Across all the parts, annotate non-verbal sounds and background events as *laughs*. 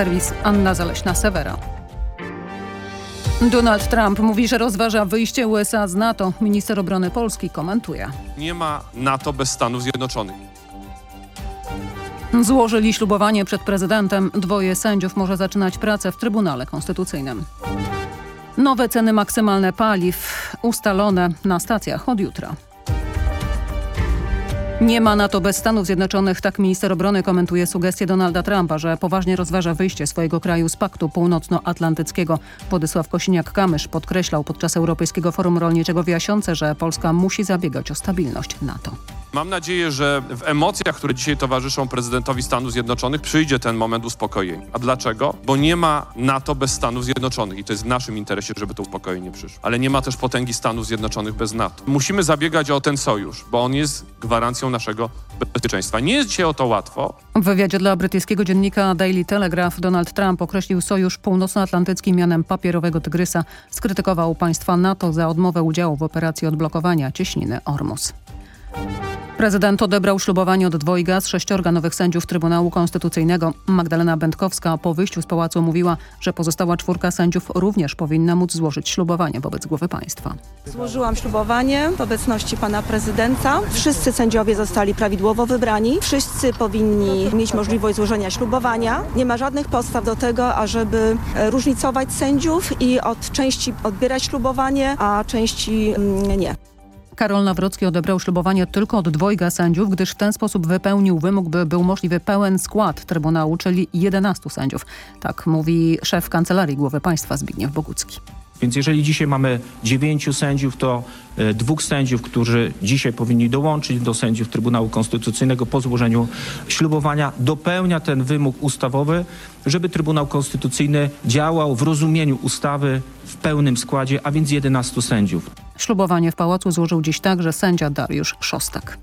Serwis Anna Zaleśna-Sewera. Donald Trump mówi, że rozważa wyjście USA z NATO. Minister obrony Polski komentuje. Nie ma NATO bez Stanów Zjednoczonych. Złożyli ślubowanie przed prezydentem. Dwoje sędziów może zaczynać pracę w Trybunale Konstytucyjnym. Nowe ceny maksymalne paliw ustalone na stacjach od jutra. Nie ma NATO bez Stanów Zjednoczonych, tak minister obrony komentuje sugestię Donalda Trumpa, że poważnie rozważa wyjście swojego kraju z Paktu Północnoatlantyckiego. Władysław Kosiniak-Kamysz podkreślał podczas Europejskiego Forum Rolniczego w Jasiące, że Polska musi zabiegać o stabilność NATO. Mam nadzieję, że w emocjach, które dzisiaj towarzyszą prezydentowi Stanów Zjednoczonych, przyjdzie ten moment uspokojenia. A dlaczego? Bo nie ma NATO bez Stanów Zjednoczonych i to jest w naszym interesie, żeby to uspokojenie przyszło. Ale nie ma też potęgi Stanów Zjednoczonych bez NATO. Musimy zabiegać o ten sojusz, bo on jest gwarancją naszego bezpieczeństwa. Nie jest dzisiaj o to łatwo. W wywiadzie dla brytyjskiego dziennika Daily Telegraph Donald Trump określił sojusz północnoatlantycki mianem papierowego tygrysa. Skrytykował państwa NATO za odmowę udziału w operacji odblokowania cieśniny Ormus. Prezydent odebrał ślubowanie od dwojga z sześciorga nowych sędziów Trybunału Konstytucyjnego. Magdalena Będkowska po wyjściu z pałacu mówiła, że pozostała czwórka sędziów również powinna móc złożyć ślubowanie wobec głowy państwa. Złożyłam ślubowanie w obecności pana prezydenta. Wszyscy sędziowie zostali prawidłowo wybrani. Wszyscy powinni mieć możliwość złożenia ślubowania. Nie ma żadnych podstaw do tego, ażeby e, różnicować sędziów i od części odbierać ślubowanie, a części mm, nie. Karol Nawrocki odebrał ślubowanie tylko od dwojga sędziów, gdyż w ten sposób wypełnił wymóg, by był możliwy pełen skład Trybunału, czyli 11 sędziów. Tak mówi szef Kancelarii Głowy Państwa Zbigniew Bogucki. Więc jeżeli dzisiaj mamy dziewięciu sędziów, to e, dwóch sędziów, którzy dzisiaj powinni dołączyć do sędziów Trybunału Konstytucyjnego po złożeniu ślubowania, dopełnia ten wymóg ustawowy, żeby Trybunał Konstytucyjny działał w rozumieniu ustawy w pełnym składzie, a więc 11 sędziów. Ślubowanie w pałacu złożył dziś także sędzia Dariusz Szostak.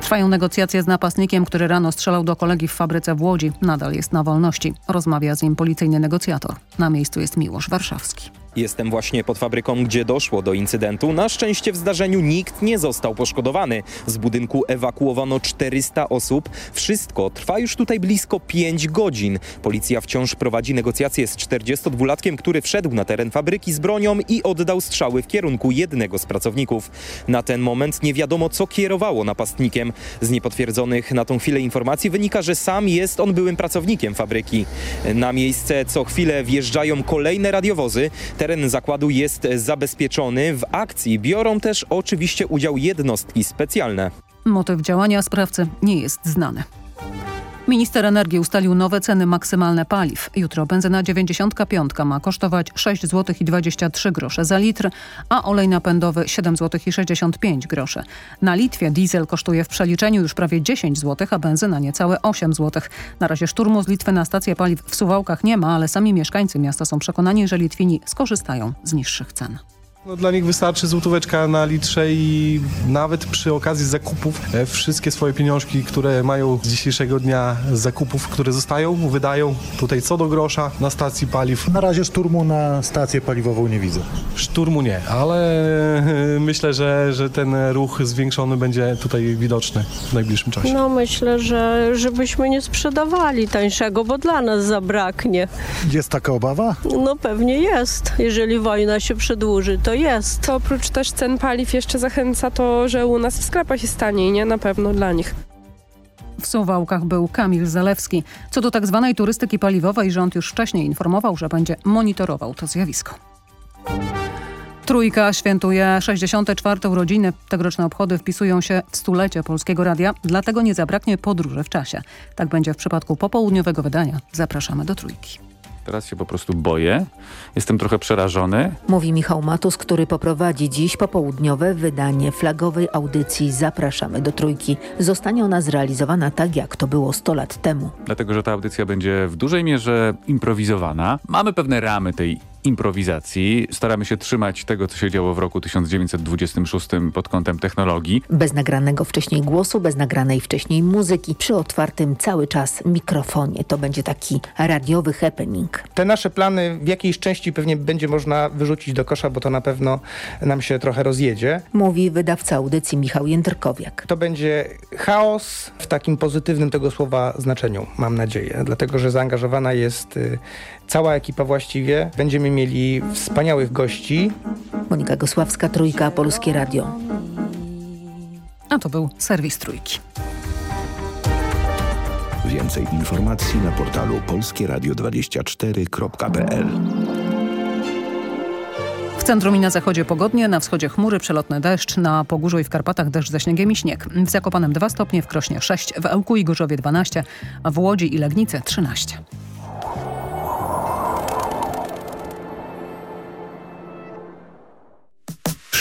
Trwają negocjacje z napastnikiem, który rano strzelał do kolegi w fabryce w Łodzi. Nadal jest na wolności. Rozmawia z nim policyjny negocjator. Na miejscu jest Miłosz Warszawski. Jestem właśnie pod fabryką, gdzie doszło do incydentu. Na szczęście w zdarzeniu nikt nie został poszkodowany. Z budynku ewakuowano 400 osób. Wszystko trwa już tutaj blisko 5 godzin. Policja wciąż prowadzi negocjacje z 42-latkiem, który wszedł na teren fabryki z bronią i oddał strzały w kierunku jednego z pracowników. Na ten moment nie wiadomo, co kierowało napastnikiem. Z niepotwierdzonych na tą chwilę informacji wynika, że sam jest on byłym pracownikiem fabryki. Na miejsce co chwilę wjeżdżają kolejne radiowozy. Teren zakładu jest zabezpieczony. W akcji biorą też oczywiście udział jednostki specjalne. Motyw działania sprawcy nie jest znany. Minister energii ustalił nowe ceny maksymalne paliw. Jutro benzyna 95 ma kosztować 6 zł i 23 grosze za litr, a olej napędowy 7 zł i 65 groszy. Na Litwie diesel kosztuje w przeliczeniu już prawie 10 zł, a benzyna niecałe 8 zł. Na razie szturmu z Litwy na stację paliw w Suwałkach nie ma, ale sami mieszkańcy miasta są przekonani, że Litwini skorzystają z niższych cen. No, dla nich wystarczy złotóweczka na litrze i nawet przy okazji zakupów e, wszystkie swoje pieniążki, które mają z dzisiejszego dnia z zakupów, które zostają, wydają tutaj co do grosza na stacji paliw. Na razie szturmu na stację paliwową nie widzę. Szturmu nie, ale e, myślę, że, że ten ruch zwiększony będzie tutaj widoczny w najbliższym czasie. No myślę, że żebyśmy nie sprzedawali tańszego, bo dla nas zabraknie. Jest taka obawa? No pewnie jest. Jeżeli wojna się przedłuży, to jest. To oprócz też cen paliw jeszcze zachęca to, że u nas w sklepach jest taniej, nie? Na pewno dla nich. W Suwałkach był Kamil Zalewski. Co do tak zwanej turystyki paliwowej, rząd już wcześniej informował, że będzie monitorował to zjawisko. Trójka świętuje 64. urodziny. Tegoroczne obchody wpisują się w stulecie Polskiego Radia, dlatego nie zabraknie podróży w czasie. Tak będzie w przypadku popołudniowego wydania. Zapraszamy do Trójki. Teraz się po prostu boję. Jestem trochę przerażony. Mówi Michał Matus, który poprowadzi dziś popołudniowe wydanie flagowej audycji Zapraszamy do Trójki. Zostanie ona zrealizowana tak, jak to było 100 lat temu. Dlatego, że ta audycja będzie w dużej mierze improwizowana. Mamy pewne ramy tej improwizacji. Staramy się trzymać tego, co się działo w roku 1926 pod kątem technologii. Bez nagranego wcześniej głosu, bez nagranej wcześniej muzyki, przy otwartym cały czas mikrofonie. To będzie taki radiowy happening. Te nasze plany w jakiejś części pewnie będzie można wyrzucić do kosza, bo to na pewno nam się trochę rozjedzie. Mówi wydawca audycji Michał Jędrkowiak. To będzie chaos w takim pozytywnym tego słowa znaczeniu, mam nadzieję. Dlatego, że zaangażowana jest y, cała ekipa właściwie. Będziemy mieli wspaniałych gości. Monika Gosławska, Trójka, Polskie Radio. A to był serwis Trójki. Więcej informacji na portalu polskieradio24.pl W centrum i na zachodzie pogodnie, na wschodzie chmury, przelotny deszcz, na Pogórzu i w Karpatach deszcz ze śniegiem i śnieg. W Zakopanem 2 stopnie, w Krośnie 6, w Ełku i Gorzowie 12, a w Łodzi i Legnicy 13.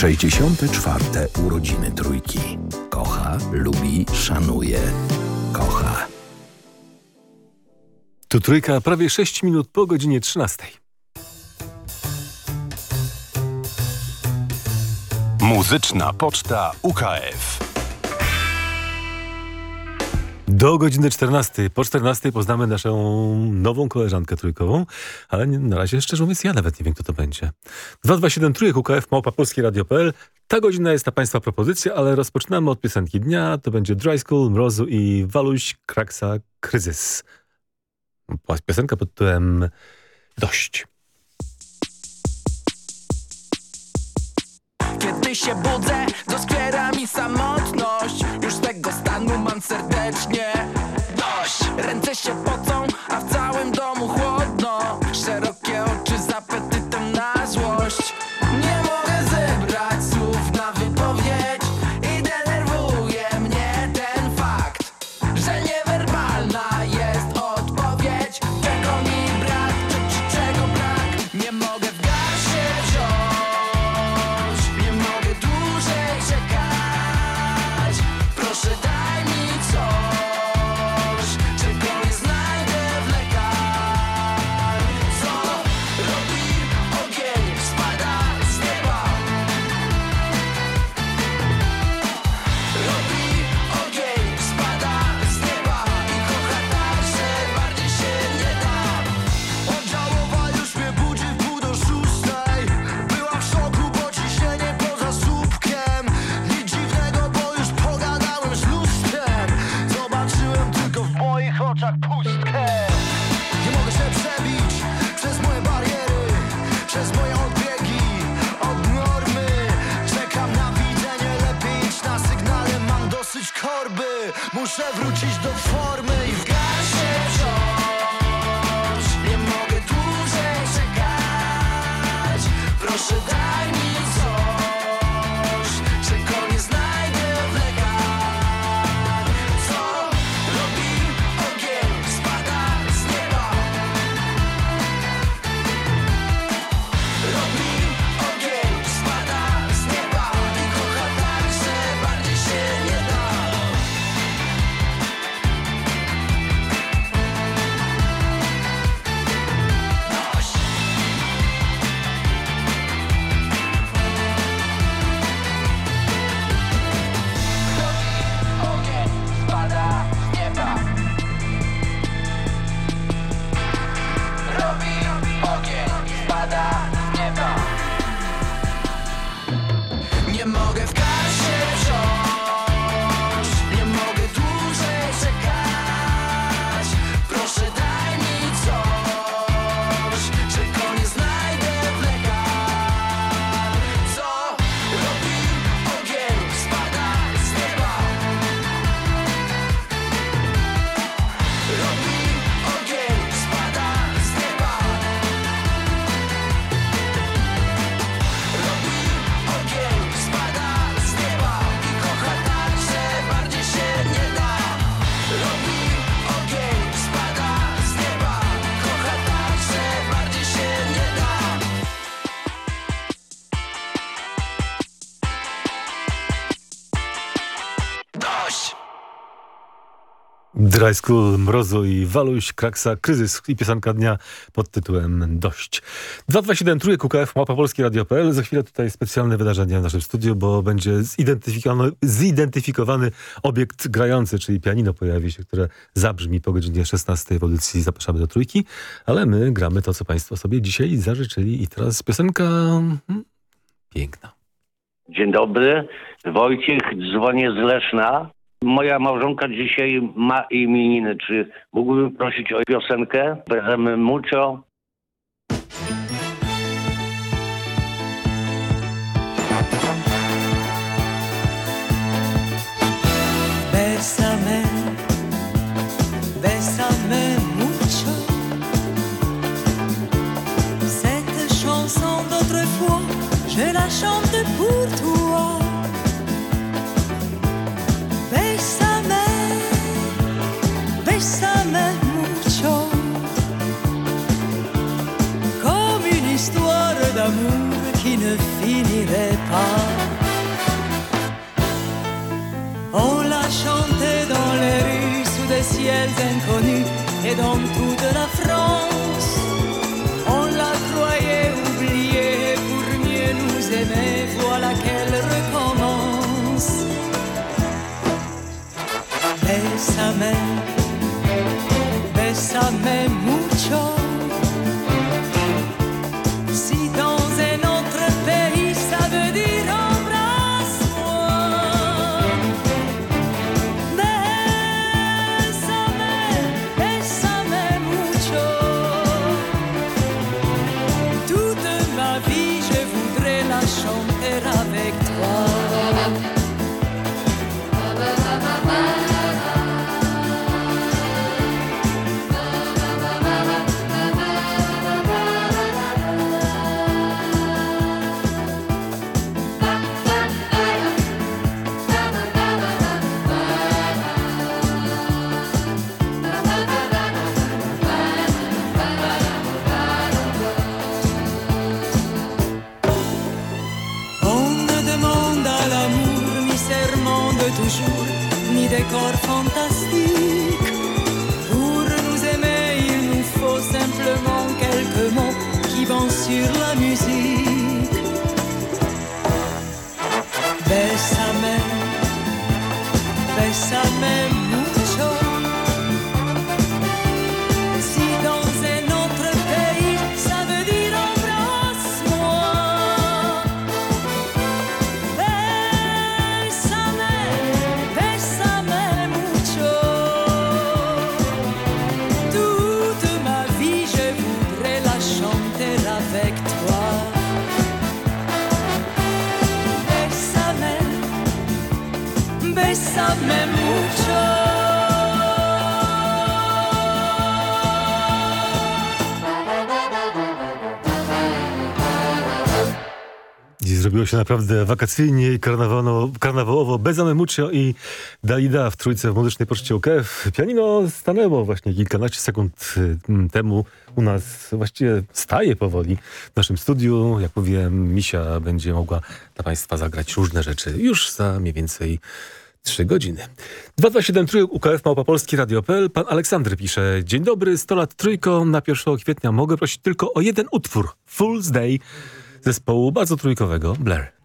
Sześćdziesiąte czwarte urodziny trójki. Kocha, lubi, szanuje. Kocha. Tu trójka prawie 6 minut po godzinie 13. Muzyczna Poczta UKF. Do godziny 14. Po 14 poznamy naszą nową koleżankę trójkową, ale nie, na razie szczerze mówiąc ja nawet nie wiem kto to będzie. 227 trójek UKF małpa polskie radio.pl Ta godzina jest na Państwa propozycja, ale rozpoczynamy od piosenki dnia. To będzie Dry School, Mrozu i Waluś Kraksa Kryzys. Piosenka pod tytułem Dość. Kiedy się budzę, doskwiera mi samotność Już tego stanu mam serdecznie. Dość. Ręce się pocą, a w całym domu chłodno. Szerokie Dry School, Mrozu i Waluś, Kraksa, Kryzys i piosenka dnia pod tytułem Dość. 227 trójek UKF, Mapa Polski Radio.pl. Za chwilę tutaj specjalne wydarzenie w naszym studiu, bo będzie zidentyfikowany, zidentyfikowany obiekt grający, czyli pianino pojawi się, które zabrzmi po godzinie 16 w audycji Zapraszamy do Trójki, ale my gramy to, co Państwo sobie dzisiaj zażyczyli i teraz piosenka hmm, piękna. Dzień dobry, Wojciech, dzwonię z Leszna. Moja małżonka dzisiaj ma imieniny. Czy mógłbym prosić o piosenkę? Bezemy mucho. Dans toute la France. On la croyait oubliée pour mieux nous aimer, voilà qu'elle recommence. Bésame, bésame się naprawdę wakacyjnie i karnawałowo, bez Amemuccio i Dalida w trójce w muzycznej poczcie UKF. Pianino stanęło właśnie kilkanaście sekund y, temu u nas, właściwie staje powoli w naszym studiu. Jak mówiłem, Misia będzie mogła dla Państwa zagrać różne rzeczy już za mniej więcej Trzy godziny. 227 trójek UKF Małopolski Radio.pl. Pan Aleksander pisze. Dzień dobry, 100 lat trójką. Na 1 kwietnia mogę prosić tylko o jeden utwór. Fool's Day zespołu bardzo trójkowego Blair.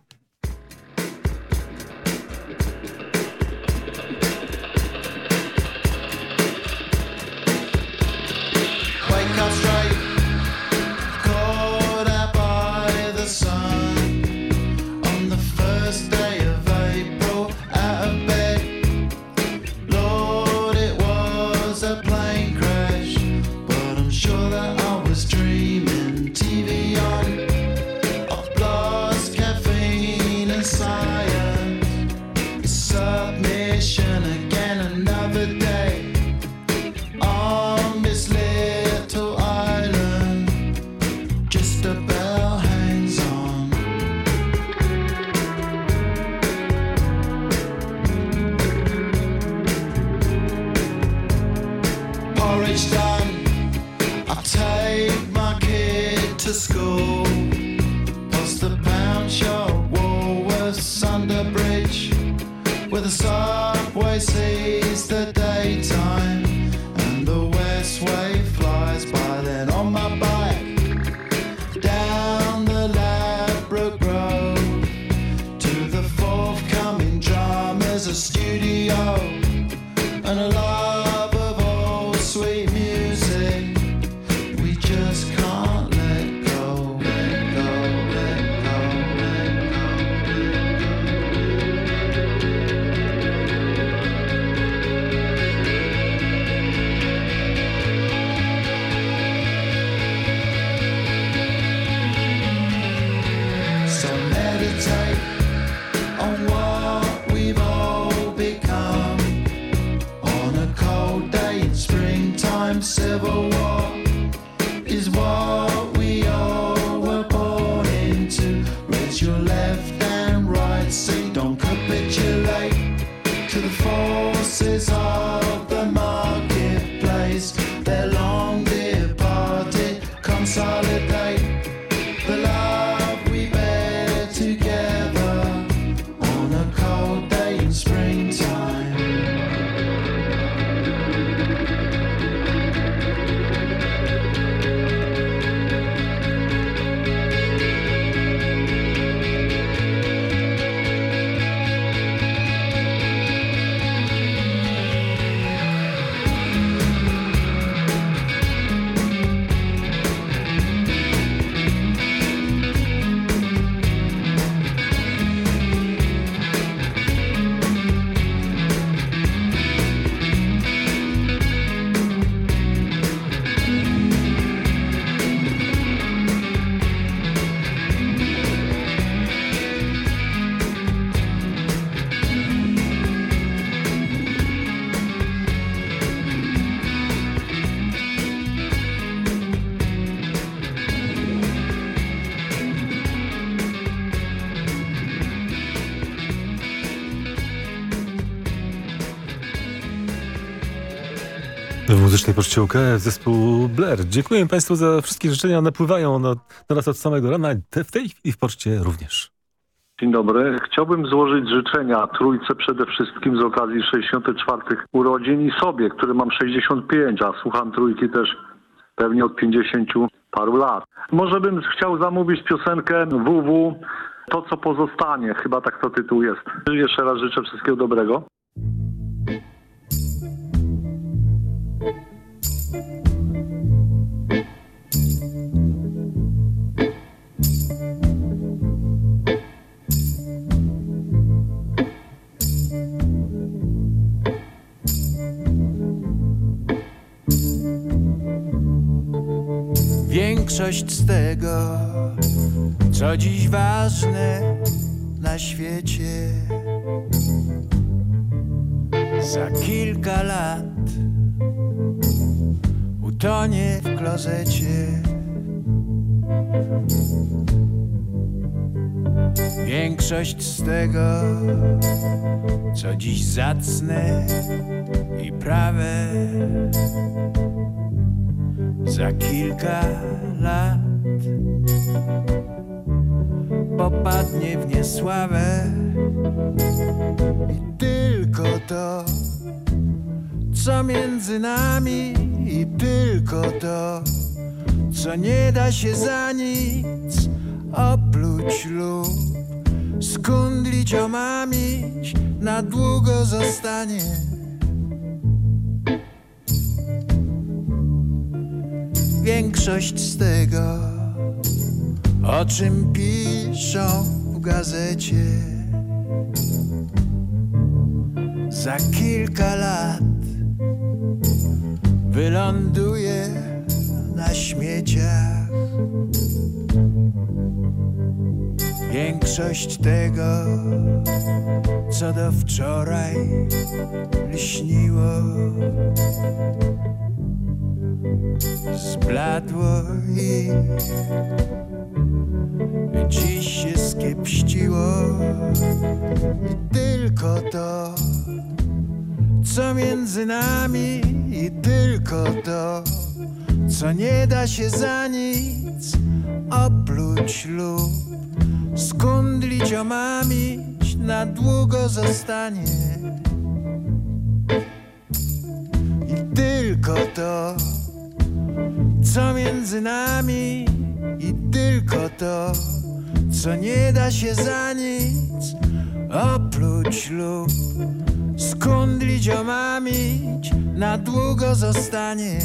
UKF zespół Blair. Dziękuję Państwu za wszystkie życzenia. Napływają na, na nas od samego rana. W tej chwili w poczcie również. Dzień dobry. Chciałbym złożyć życzenia trójce przede wszystkim z okazji 64. urodzin i sobie, który mam 65, a słucham trójki też pewnie od 50 paru lat. Może bym chciał zamówić piosenkę WW To co pozostanie, chyba tak to tytuł jest. Jeszcze raz życzę wszystkiego dobrego. Większość z tego, co dziś ważne na świecie, za kilka lat utonie w klozecie. Większość z tego, co dziś zacne i prawe, za kilka lat. Popadnie w niesławę. I tylko to, co między nami. I tylko to, co nie da się za nic opluć lub skundlić, omamić, na długo zostanie. Większość z tego, o czym piszą w gazecie, za kilka lat wyląduje na śmieciach. Większość tego, co do wczoraj lśniło, zbladło i dziś się skiepściło. I tylko to, co między nami, i tylko to, co nie da się za nic opluć lub skundlić, omamić, na długo zostanie. I tylko to, co między nami, i tylko to, co nie da się za nic opluć lub skundlić, omamić, na długo zostanie.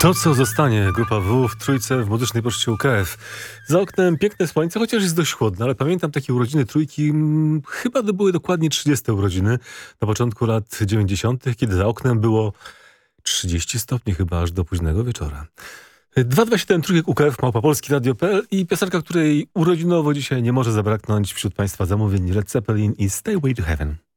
To, co zostanie, grupa W w Trójce w muzycznej poczcie UKF. Za oknem piękne słońce, chociaż jest dość chłodne, ale pamiętam takie urodziny Trójki, mm, chyba to były dokładnie 30 urodziny, na początku lat 90., kiedy za oknem było 30 stopni chyba, aż do późnego wieczora. 227 Trójek UKF Małpapolski Radio.pl i piosenka, której urodzinowo dzisiaj nie może zabraknąć wśród Państwa zamówień Led Zeppelin i Stay Way to Heaven.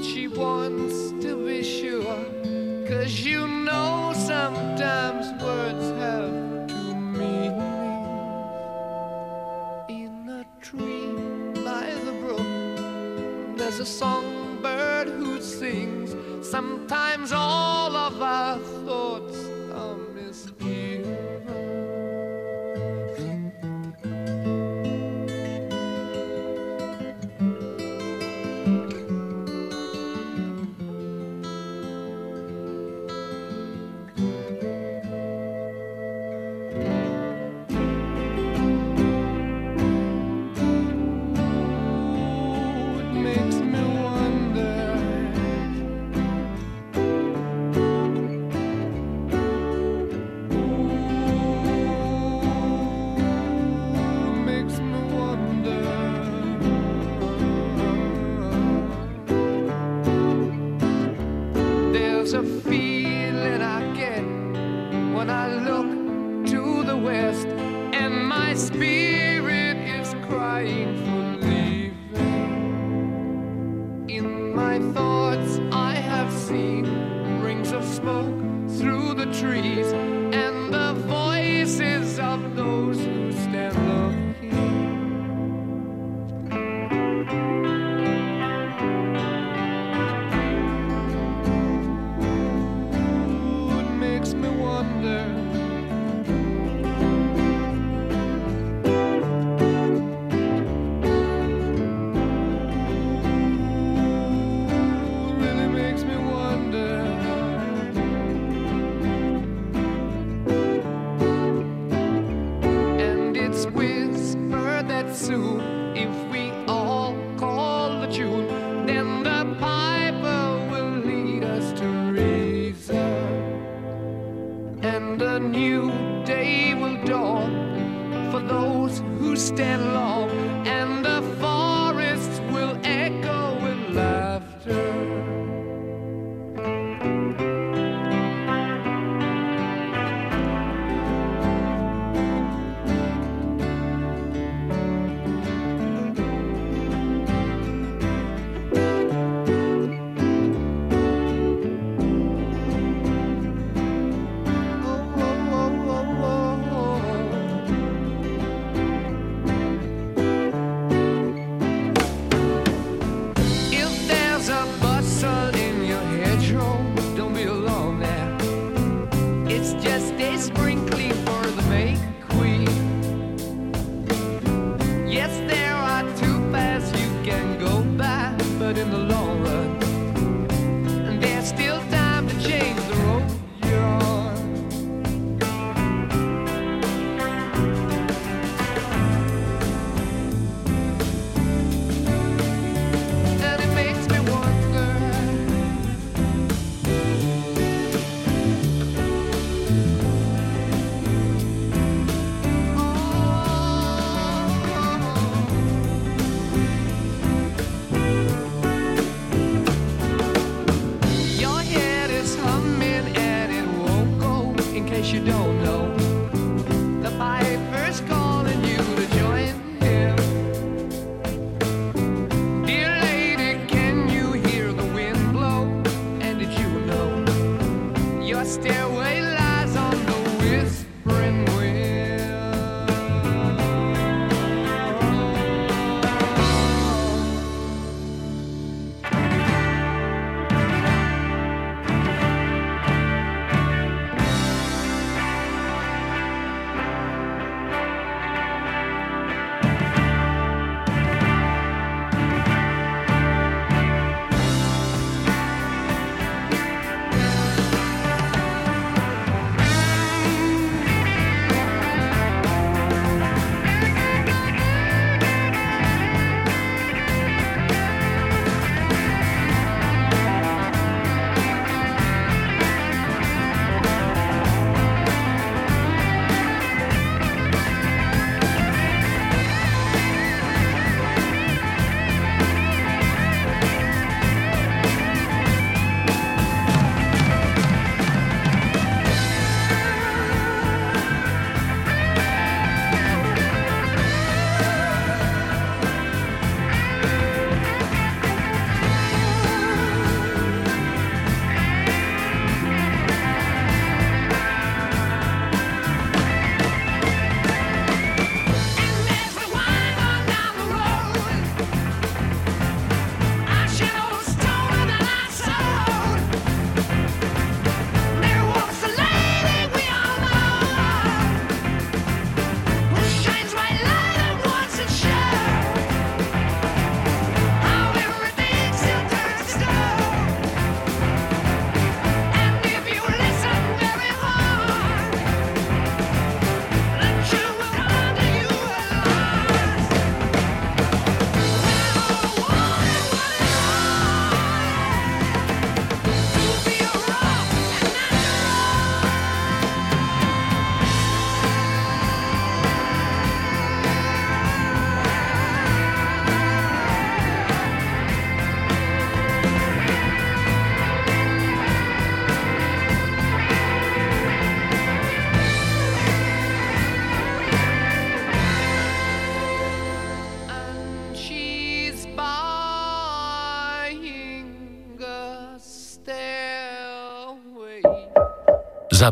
but she wants to be sure. Cause you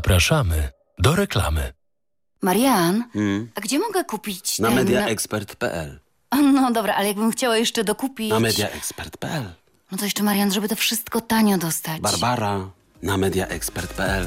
Zapraszamy do reklamy. Marian, Hmm. a gdzie mogę kupić Na ten... mediaexpert.pl. No dobra, ale jakbym chciała jeszcze dokupić... Na mediaexpert.pl. No to jeszcze Marian, żeby to wszystko tanio dostać. Barbara. Na mediaexpert.pl.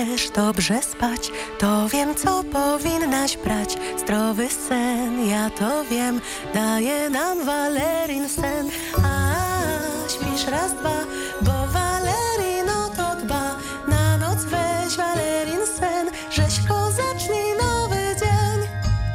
dobrze spać, to wiem, co powinnaś brać. Zdrowy sen, ja to wiem, daje nam Valerin sen. A śpisz raz, dwa, bo Valerin o to dba. Na noc weź Valerin sen, rzeźko zacznij nowy dzień.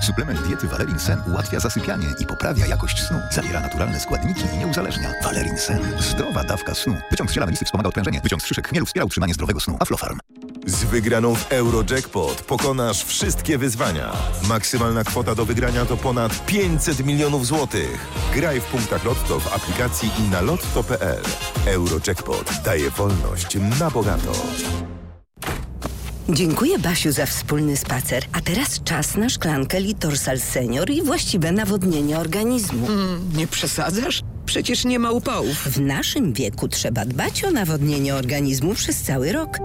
Suplement diety Valerin Sen ułatwia zasypianie i poprawia jakość snu. Zawiera naturalne składniki i nie uzależnia. Valerin Sen. Zdrowa dawka snu. Wyciąg z ziela melisy wspomaga odprężenie. Wyciąg z szyszek chmielu wspiera utrzymanie zdrowego snu. Aflofarm. Z wygraną w Eurojackpot pokonasz wszystkie wyzwania. Maksymalna kwota do wygrania to ponad 500 milionów złotych. Graj w punktach Lotto w aplikacji i na lotto.pl. Eurojackpot daje wolność na bogato. Dziękuję Basiu za wspólny spacer. A teraz czas na szklankę Litorsal Senior i właściwe nawodnienie organizmu. Nie przesadzasz? Przecież nie ma upałów. W naszym wieku trzeba dbać o nawodnienie organizmu przez cały rok.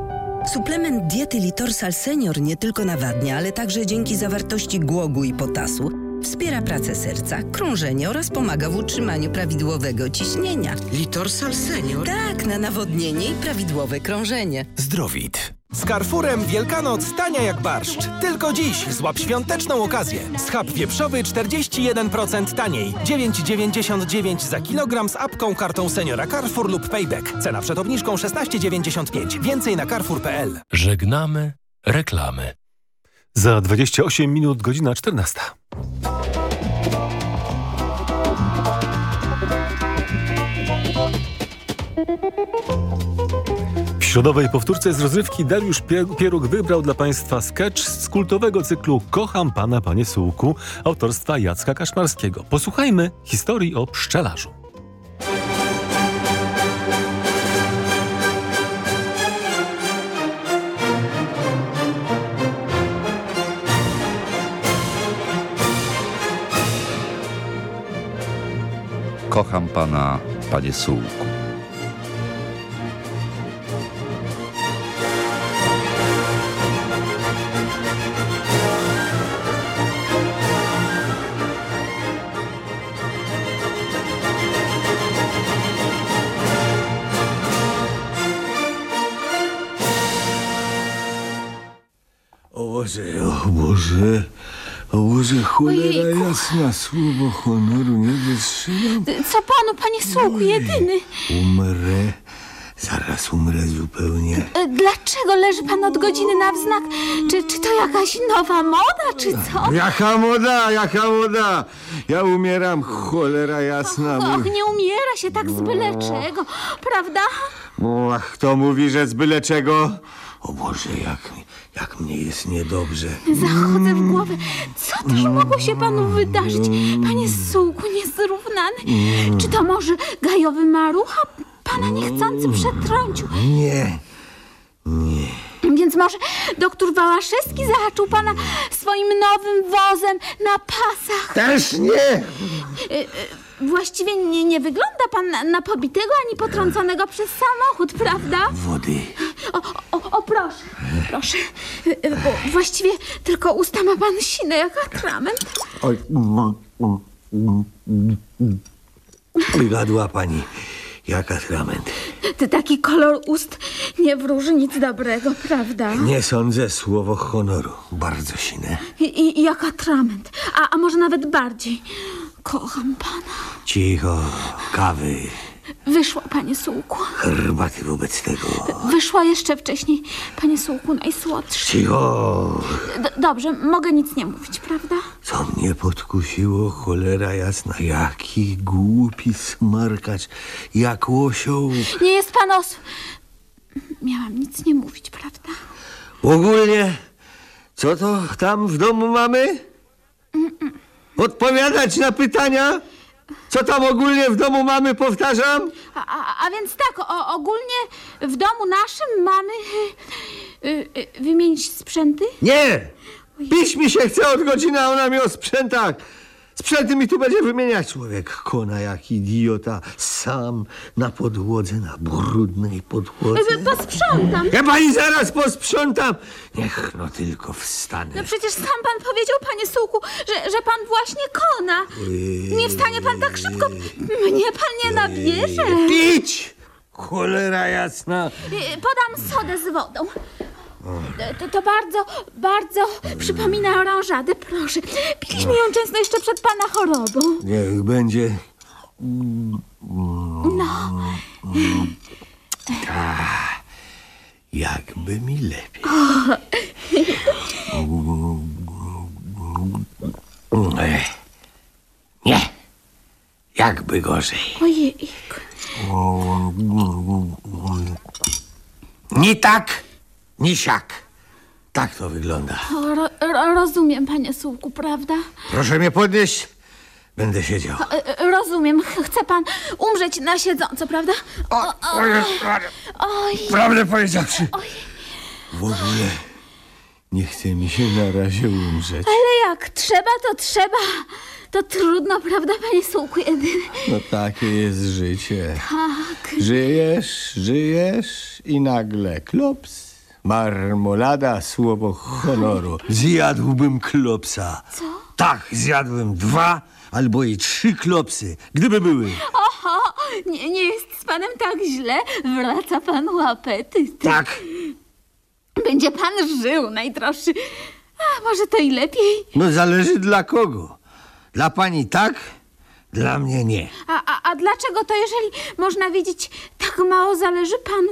Suplement diety Litorsal Senior nie tylko nawadnia, ale także dzięki zawartości głogu i potasu wspiera pracę serca, krążenie oraz pomaga w utrzymaniu prawidłowego ciśnienia. Litorsal Senior? Tak, na nawodnienie i prawidłowe krążenie. Zdrowit. Z Carrefourem Wielkanoc tania jak barszcz. Tylko dziś złap świąteczną okazję. Schab wieprzowy 41% taniej. 9,99 za kilogram z apką, kartą seniora Carrefour lub Payback. Cena przed obniżką 16,95. Więcej na carrefour.pl. Żegnamy reklamy. Za 28 minut, godzina 14. środowej powtórce z rozrywki Dariusz Pier- Pieruk wybrał dla Państwa sketch z kultowego cyklu Kocham Pana, Panie Sułku autorstwa Jacka Kaszmarskiego. Posłuchajmy historii o pszczelarzu. Kocham pana, panie Sułku. Boże, o Boże, cholera Ojejku. jasna, słowo honoru nie wytrzymam. Co panu, panie Sułku, jedyny? Umrę, zaraz umrę zupełnie. E, Dlaczego leży pan od godziny na wznak? Czy, czy to jakaś nowa moda, czy co? Jaka moda, jaka moda! Ja umieram, cholera jasna. Och, nie umiera się tak z byle czego, prawda? Ach, kto mówi, że z byle czego? O Boże, jak, jak mnie jest niedobrze. Zachodzę w głowę. Co też mogło się panu wydarzyć? Panie Sułku niezrównany. Czy to może gajowy marucha pana niechcący przetrącił? Nie, Więc może doktor Wałaszewski zahaczył pana swoim nowym wozem na pasach? Też nie! E, e, Właściwie nie, nie wygląda pan na, na pobitego ani potrąconego przez samochód, prawda? Wody. O, o, o proszę, proszę. E, e, Bo właściwie tylko usta ma pan sine jak atrament. Oj, Wygadła pani, jak atrament. Ty taki kolor ust nie wróży nic dobrego, prawda? Nie sądzę słowo honoru. Bardzo sine. I, i, i jak atrament. A, a może nawet bardziej. Kocham pana. Cicho, kawy, Wyszła, panie Sułku. herbaty wobec tego. Wyszła jeszcze wcześniej, panie Sułku, najsłodszy. Cicho, D dobrze, mogę nic nie mówić, prawda? co mnie podkusiło, cholera jasna. Jaki głupi smarkacz, jak łosioł. Nie jest pan os... Miałam nic nie mówić, prawda? Ogólnie, co to tam w domu mamy? Odpowiadać na pytania? Co tam ogólnie w domu mamy, powtarzam? A, a, a więc tak, o, ogólnie w domu naszym mamy y, y, wymienić sprzęty? Nie! Pić mi się chce od godziny, a ona mi o sprzętach. Sprzęty mi tu będzie wymieniać człowiek. Kona jak idiota. Sam na podłodze, na brudnej podłodze. Y, Posprzątam. Ja pani zaraz posprzątam. Niech no tylko wstanę. No przecież sam pan powiedział, panie Sułku, że, że pan właśnie kona. Nie wstanie pan tak szybko. Mnie pan nie nabierze. Pić! Cholera jasna. Y, Podam sodę z wodą. To, to bardzo, bardzo przypomina orężadę, proszę. Piliśmy ją często jeszcze przed pana chorobą. Niech będzie. No. Ah, jakby mi lepiej. Nie. Jakby gorzej. Ojej. Ni tak, ni siak. Tak to wygląda. O, Ro, ro, rozumiem, panie Sułku, prawda? Proszę mnie podnieść. Będę siedział. E, e, Rozumiem. Ch- Chce pan umrzeć na siedząco, prawda? O, o, oj. Prawdę powiedziawszy. W ogóle nie chce mi się na razie umrzeć. Ale jak trzeba, to trzeba. To trudno, prawda, panie Sułku jedyny? No takie jest życie. Tak. Żyjesz, żyjesz i nagle klops. Marmolada, słowo honoru. Zjadłbym klopsa. Co? Tak, zjadłem dwa albo i trzy klopsy, gdyby były. Oho, nie, nie jest z panem tak źle. Wraca panu apetyt. Tak. Będzie pan żył, najdroższy. A może to i lepiej. No zależy dla kogo. Dla pani tak, dla mnie nie. A, a, a dlaczego to, jeżeli można wiedzieć, tak mało zależy panu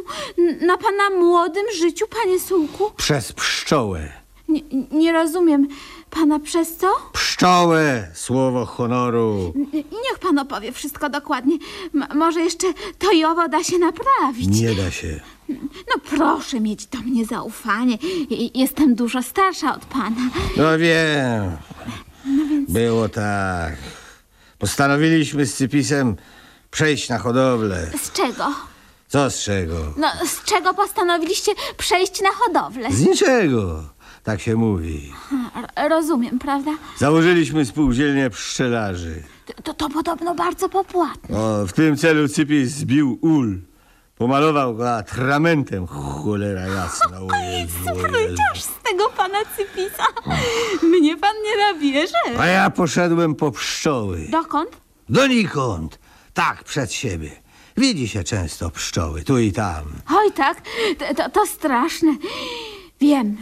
na pana młodym życiu, panie Sułku? Przez pszczołę. Nie, nie rozumiem. Pana przez co? Pszczołę, słowo honoru. N- Niech pan opowie wszystko dokładnie. M- może jeszcze to i owo da się naprawić. Nie da się. No proszę mieć do mnie zaufanie. Jestem dużo starsza od pana. No wiem. Było tak. Postanowiliśmy z Cypisem przejść na hodowlę. Z czego? Co z czego? No, z czego postanowiliście przejść na hodowlę? Z niczego. Tak się mówi. R- rozumiem, prawda? Założyliśmy spółdzielnię pszczelarzy. To, to podobno bardzo popłatne. O, w tym celu Cypis zbił ul. Pomalował go atramentem. Cholera jasna. O *laughs* Jezu, o Jezu. Z tego pana Cypisa. Mnie pan nie nabierze. A ja poszedłem po pszczoły. Dokąd? Donikąd. Tak, przed siebie. Widzi się często pszczoły, tu i tam. Oj tak, to, to, to straszne. Wiem.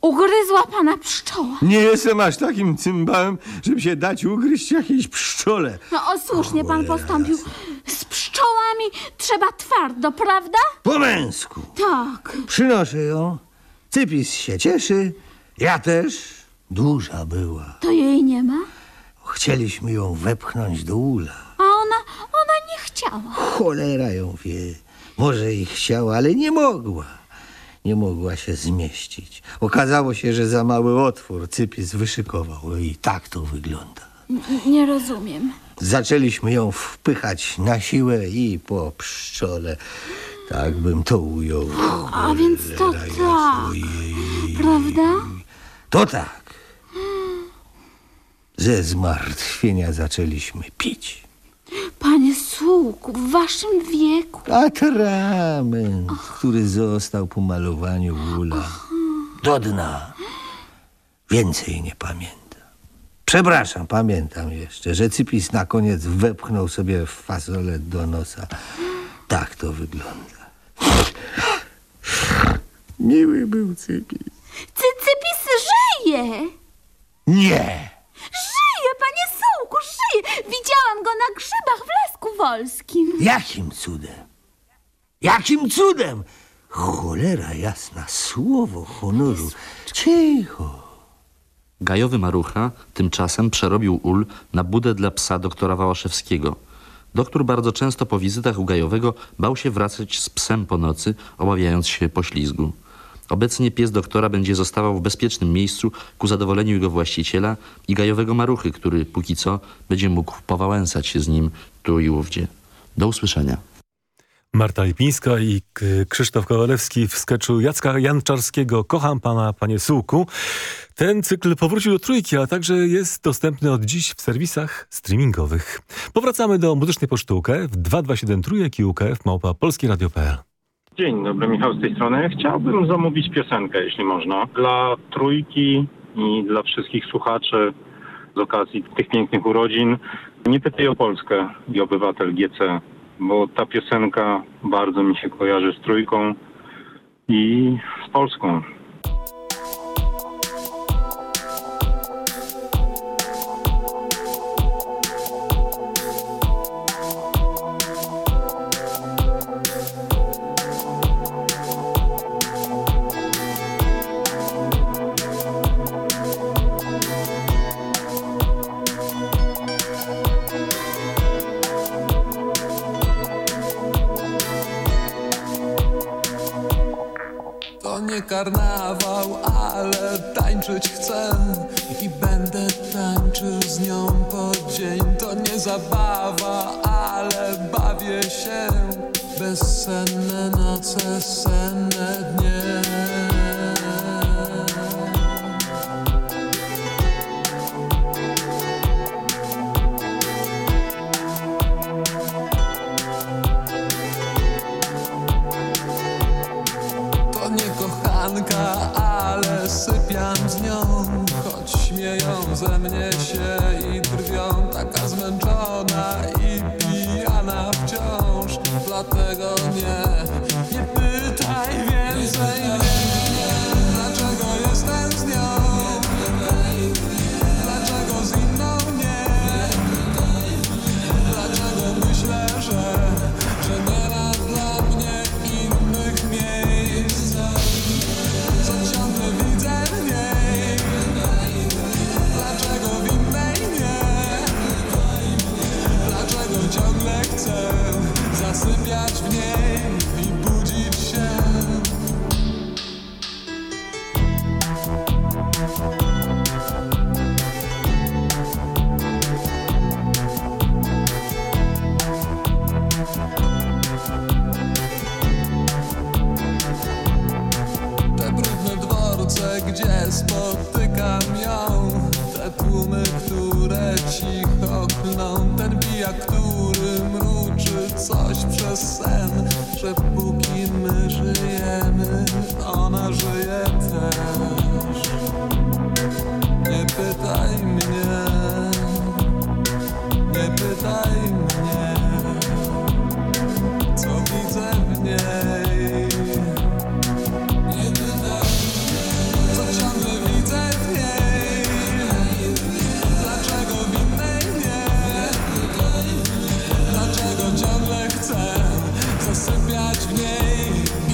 Ugryzła pana pszczoła. Nie jestem aż takim cymbałem, żeby się dać ugryźć jakiejś pszczole. No o, słusznie pan postąpił. Z pszczołami trzeba twardo, prawda? Po męsku. Tak. Przynoszę ją. Cypis się cieszy. Ja też. Duża była. To jej nie ma? Chcieliśmy ją wepchnąć do ula. A ona, ona nie chciała. Cholera ją wie. Może i chciała, ale nie mogła. Nie mogła się zmieścić. Okazało się, że za mały otwór Cypis wyszykował. I tak to wygląda. N- nie rozumiem. Zaczęliśmy ją wpychać na siłę i po pszczole. Tak bym to ujął. A więc to tak. Prawda? To tak. Ze zmartwienia zaczęliśmy pić. Panie Sułku, w waszym wieku. Atrament, który został po malowaniu ula. Do dna. Więcej nie pamiętam. Przepraszam, pamiętam jeszcze, że Cypis na koniec wepchnął sobie fasolę do nosa. Tak to wygląda. Miły był Cypis. Cycypis żyje! Nie! Żyje, panie Sułku, żyje! Widziałam go na grzybach w Lasku Wolskim. Jakim cudem? Jakim cudem? Cholera jasna, słowo honoru. Cicho. Gajowy Marucha tymczasem przerobił ul na budę dla psa doktora Wałaszewskiego. Doktor bardzo często po wizytach u Gajowego bał się wracać z psem po nocy, obawiając się poślizgu. Obecnie pies doktora będzie zostawał w bezpiecznym miejscu ku zadowoleniu jego właściciela i Gajowego Maruchy, który póki co będzie mógł powałęsać się z nim tu i ówdzie. Do usłyszenia. Marta Lipińska i Krzysztof Kowalewski w sketchu Jacka Janczarskiego Kocham Pana, Panie Sułku. Ten cykl powrócił do trójki, a także jest dostępny od dziś w serwisach streamingowych. Powracamy do muzycznej poczty UKF 227 trójek i UKF małpa polskieradio.pl. Dzień dobry, Michał z tej strony. Chciałbym zamówić piosenkę, jeśli można, dla trójki i dla wszystkich słuchaczy z okazji tych pięknych urodzin. Nie pytaj o Polskę i obywatel GC, bo ta piosenka bardzo mi się kojarzy z trójką i z Polską. Karnawał, ale tańczyć chcę I będę tańczył z nią po dzień. To nie zabawa, ale bawię się. Bezsenne noce, senne dnie zasypiać w niej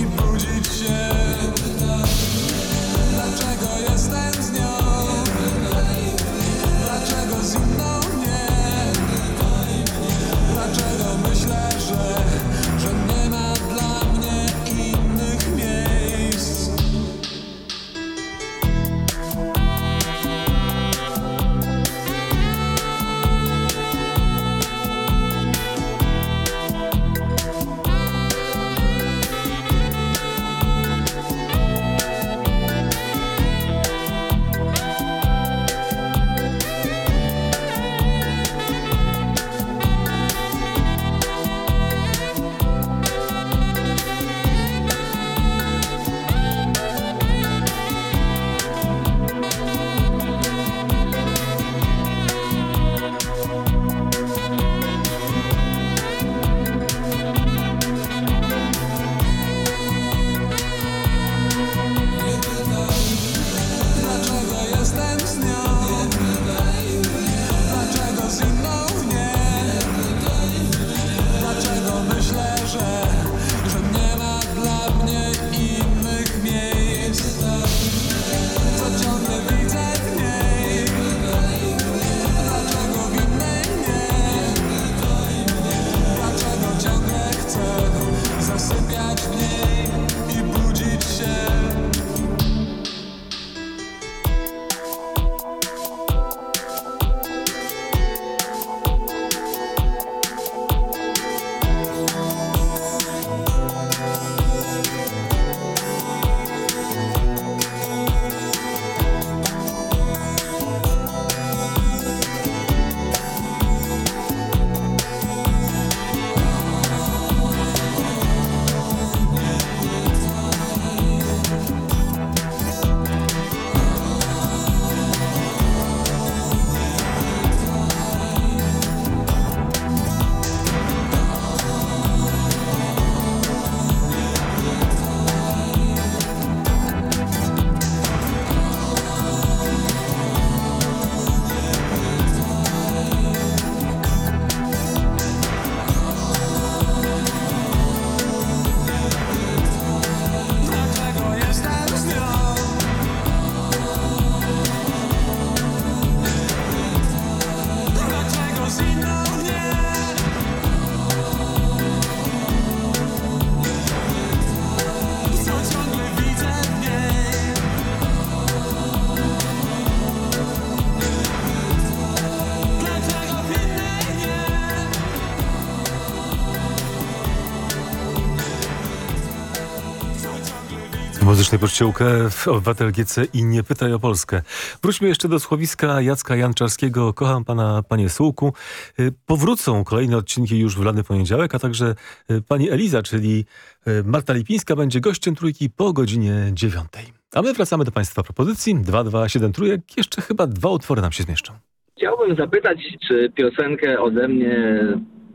Muzycznej Poczcie UKF, obywatel GC i nie pytaj o Polskę. Wróćmy jeszcze do słowiska Jacka Janczarskiego. Kocham pana, panie Sułku. Y, Powrócą kolejne odcinki już w lany poniedziałek, a także y, pani Eliza, czyli y, Marta Lipińska będzie gościem trójki po godzinie dziewiątej. A my wracamy do państwa propozycji. 227 trójek. Jeszcze chyba dwa utwory nam się zmieszczą. Chciałbym zapytać, czy piosenkę ode mnie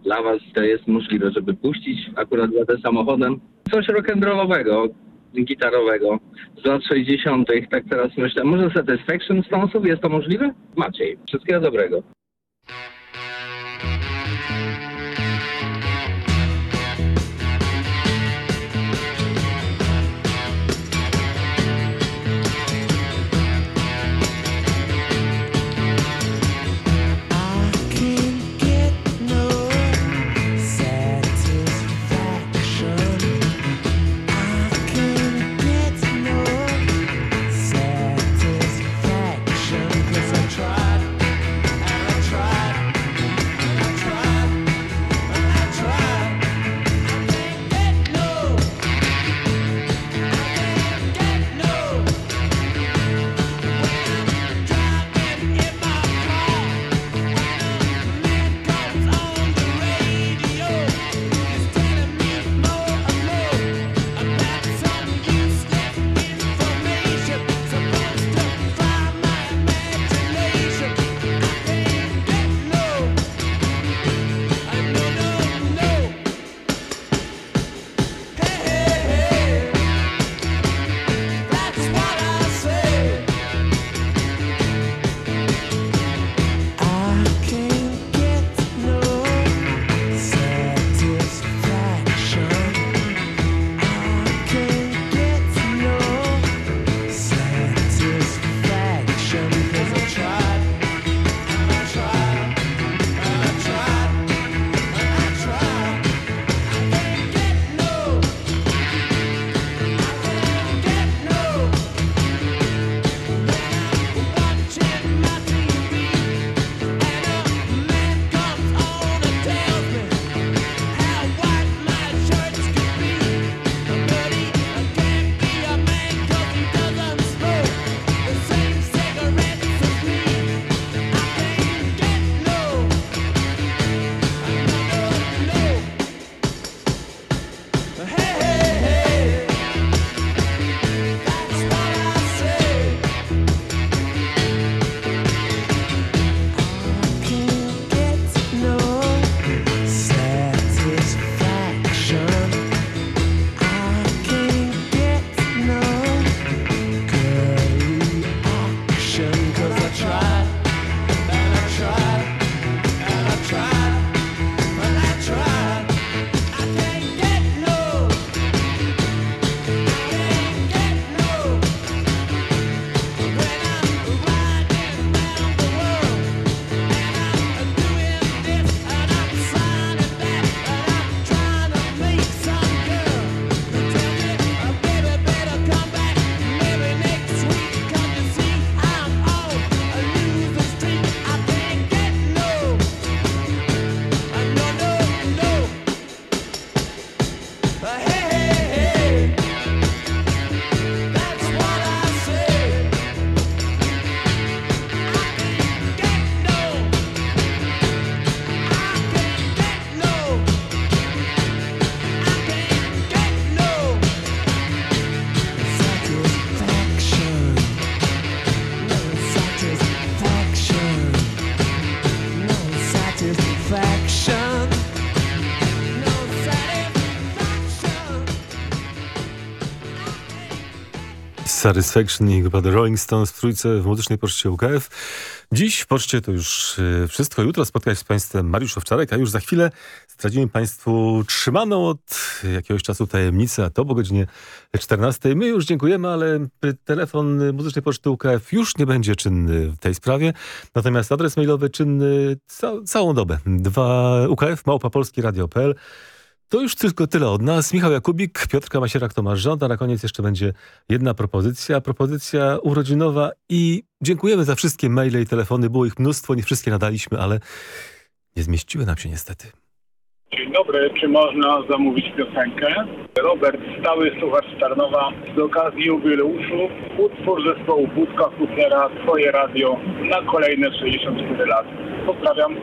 dla was to jest możliwe, żeby puścić akurat jadę samochodem? Coś rock'n'rollowego, gitarowego z lat 60. Tak teraz myślę, może Satisfaction Stonesów, jest to możliwe? Maciej, wszystkiego dobrego. Satisfaction i chyba The Rolling Stones w trójce w muzycznej poczcie UKF. Dziś w poczcie to już y, wszystko. Jutro spotkać się z Państwem Mariusz Owczarek, a już za chwilę zdradzimy Państwu trzymaną od jakiegoś czasu tajemnicę, a to po godzinie 14. My już dziękujemy, ale telefon muzycznej poczty UKF już nie będzie czynny w tej sprawie. Natomiast adres mailowy czynny ca całą dobę. Dwa UKF, małpa polski radio.pl. To już tylko tyle od nas. Michał Jakubik, Piotrka Masierak, Tomasz Rząd, a na koniec jeszcze będzie jedna propozycja, propozycja urodzinowa i dziękujemy za wszystkie maile i telefony. Było ich mnóstwo, nie wszystkie nadaliśmy, ale nie zmieściły nam się niestety. Dzień dobry, czy można zamówić piosenkę? Robert, stały słuchacz Starnowa, z okazji jubileuszu, utwór zespołu Budka Hutlera, Twoje radio na kolejne 64 lat. Pozdrawiam.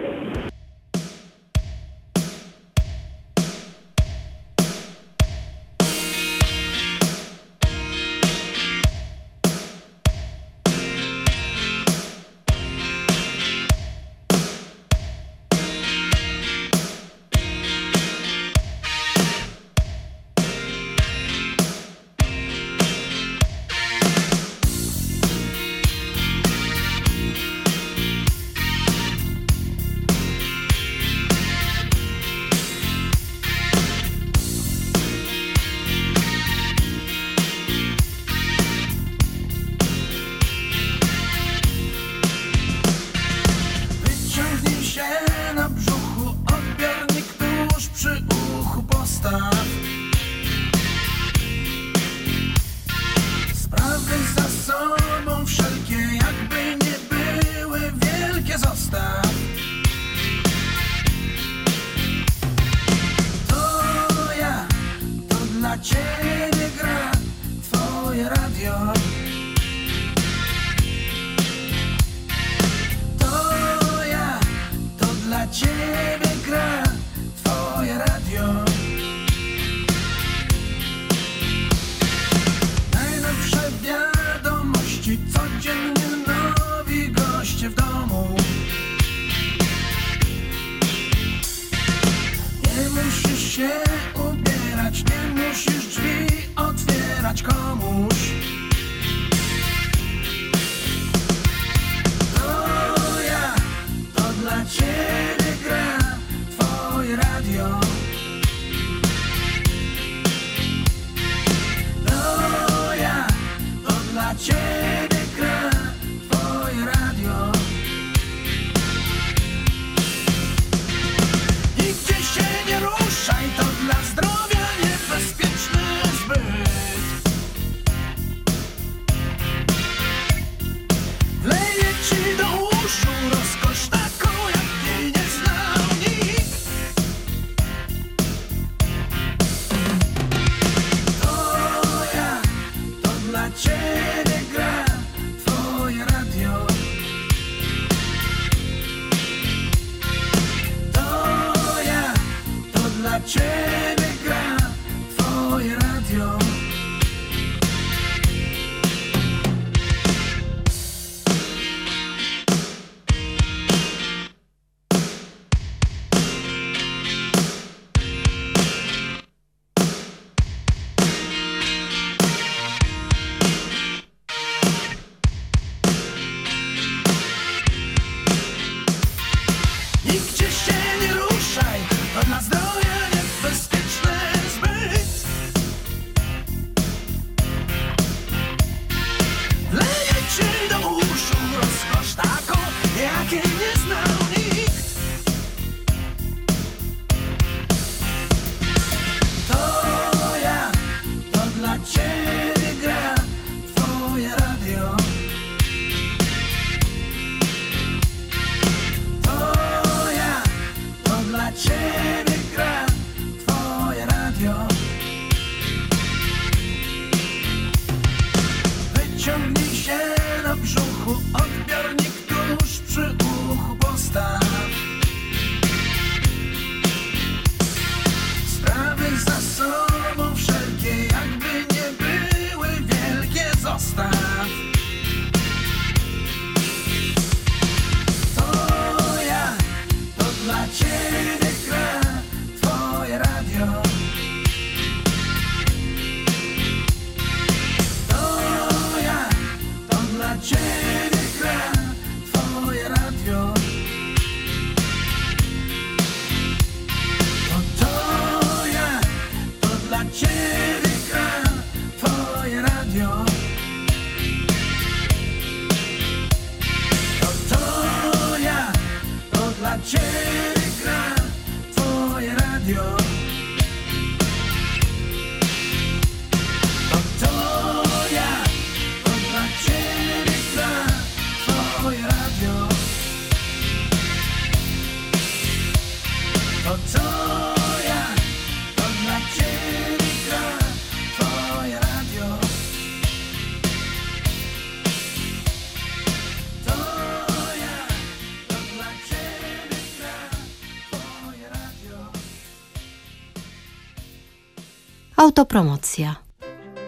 Autopromocja.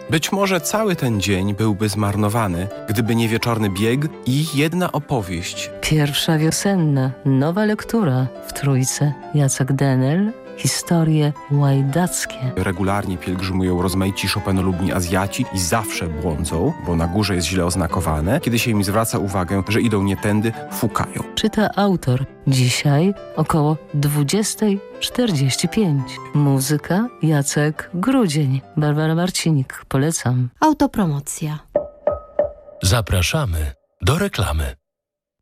Być może cały ten dzień byłby zmarnowany, gdyby nie wieczorny bieg i jedna opowieść. Pierwsza wiosenna, nowa lektura w trójce. Jacek Denel, historie łajdackie. Regularnie pielgrzymują rozmaici Chopinolubni Azjaci i zawsze błądzą, bo na górze jest źle oznakowane. Kiedy się im zwraca uwagę, że idą nie tędy, fukają. Czyta autor. Dzisiaj około 20.45. Muzyka Jacek Grudzień. Barbara Marcinik. Polecam. Autopromocja. Zapraszamy do reklamy.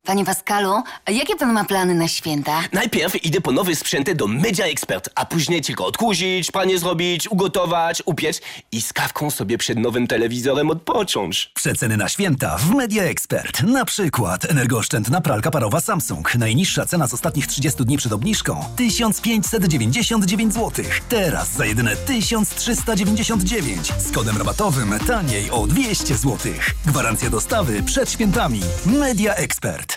Panie Pascalu, a jakie pan ma plany na święta? Najpierw idę po nowe sprzęty do Media Expert, a później tylko odkurzyć, panie zrobić, ugotować, upiec i z kawką sobie przed nowym telewizorem odpocząć. Przeceny na święta w Media Expert. Na przykład energooszczędna pralka parowa Samsung. Najniższa cena z ostatnich 30 dni przed obniżką 1599 zł. Teraz za jedyne 1399. Z kodem rabatowym taniej o 200 zł. Gwarancja dostawy przed świętami. Media Expert.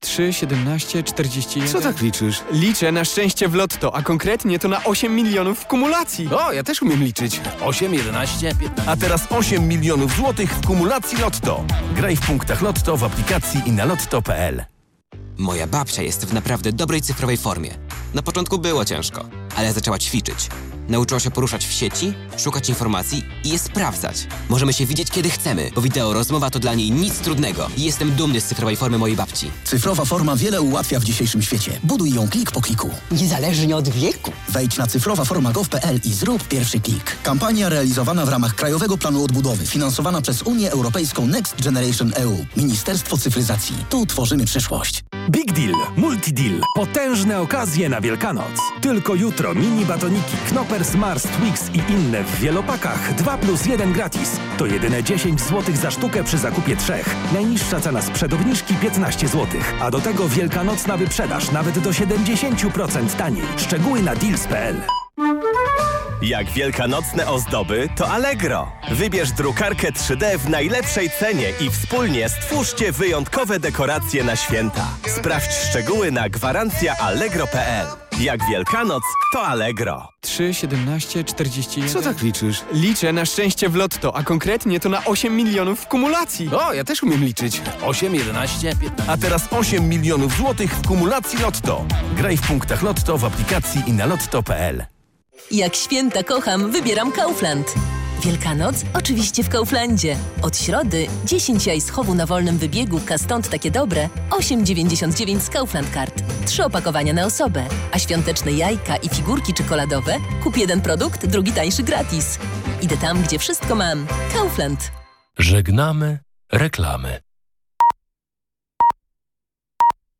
3, 17, 41. Co tak liczysz? Liczę na szczęście w lotto, a konkretnie to na 8 milionów w kumulacji. O, ja też umiem liczyć. 8, 11, 15. A teraz 8 milionów złotych w kumulacji Lotto. Graj w punktach Lotto w aplikacji i na lotto.pl. Moja babcia jest w naprawdę dobrej cyfrowej formie. Na początku było ciężko, ale zaczęła ćwiczyć. Nauczyła się poruszać w sieci, szukać informacji i je sprawdzać. Możemy się widzieć kiedy chcemy, bo wideo rozmowa to dla niej nic trudnego. I jestem dumny z cyfrowej formy mojej babci. Cyfrowa forma wiele ułatwia w dzisiejszym świecie. Buduj ją klik po kliku. Niezależnie od wieku. Wejdź na cyfrowaforma.gov.pl i zrób pierwszy klik. Kampania realizowana w ramach Krajowego Planu Odbudowy, finansowana przez Unię Europejską Next Generation EU. Ministerstwo Cyfryzacji. Tu tworzymy przyszłość. Big Deal, Multi Deal. Potężne okazje na Wielkanoc. Tylko jutro mini batoniki, Knoppers, Mars, Twix i inne w wielopakach 2 plus 1 gratis. To jedyne 10 zł za sztukę przy zakupie trzech. Najniższa cena sprzed obniżki 15 zł. A do tego wielkanocna wyprzedaż nawet do 70% taniej. Szczegóły na deals.pl. Jak wielkanocne ozdoby, to Allegro. Wybierz drukarkę 3D w najlepszej cenie i wspólnie stwórzcie wyjątkowe dekoracje na święta. Sprawdź szczegóły na gwarancjaallegro.pl. Jak Wielkanoc, to Allegro. 3, 17, 41. Co tak liczysz? Liczę na szczęście w lotto, a konkretnie to na 8 milionów w kumulacji. O, ja też umiem liczyć. 8, 11, 15. A teraz 8 milionów złotych w kumulacji Lotto. Graj w punktach Lotto w aplikacji i na lotto.pl. Jak święta kocham, wybieram Kaufland. Wielkanoc? Oczywiście w Kauflandzie. Od środy 10 jaj z chowu na wolnym wybiegu, stąd takie dobre, 8,99 z Kaufland Card. Trzy opakowania na osobę. A świąteczne jajka i figurki czekoladowe? Kup jeden produkt, drugi tańszy gratis. Idę tam, gdzie wszystko mam. Kaufland. Żegnamy reklamy.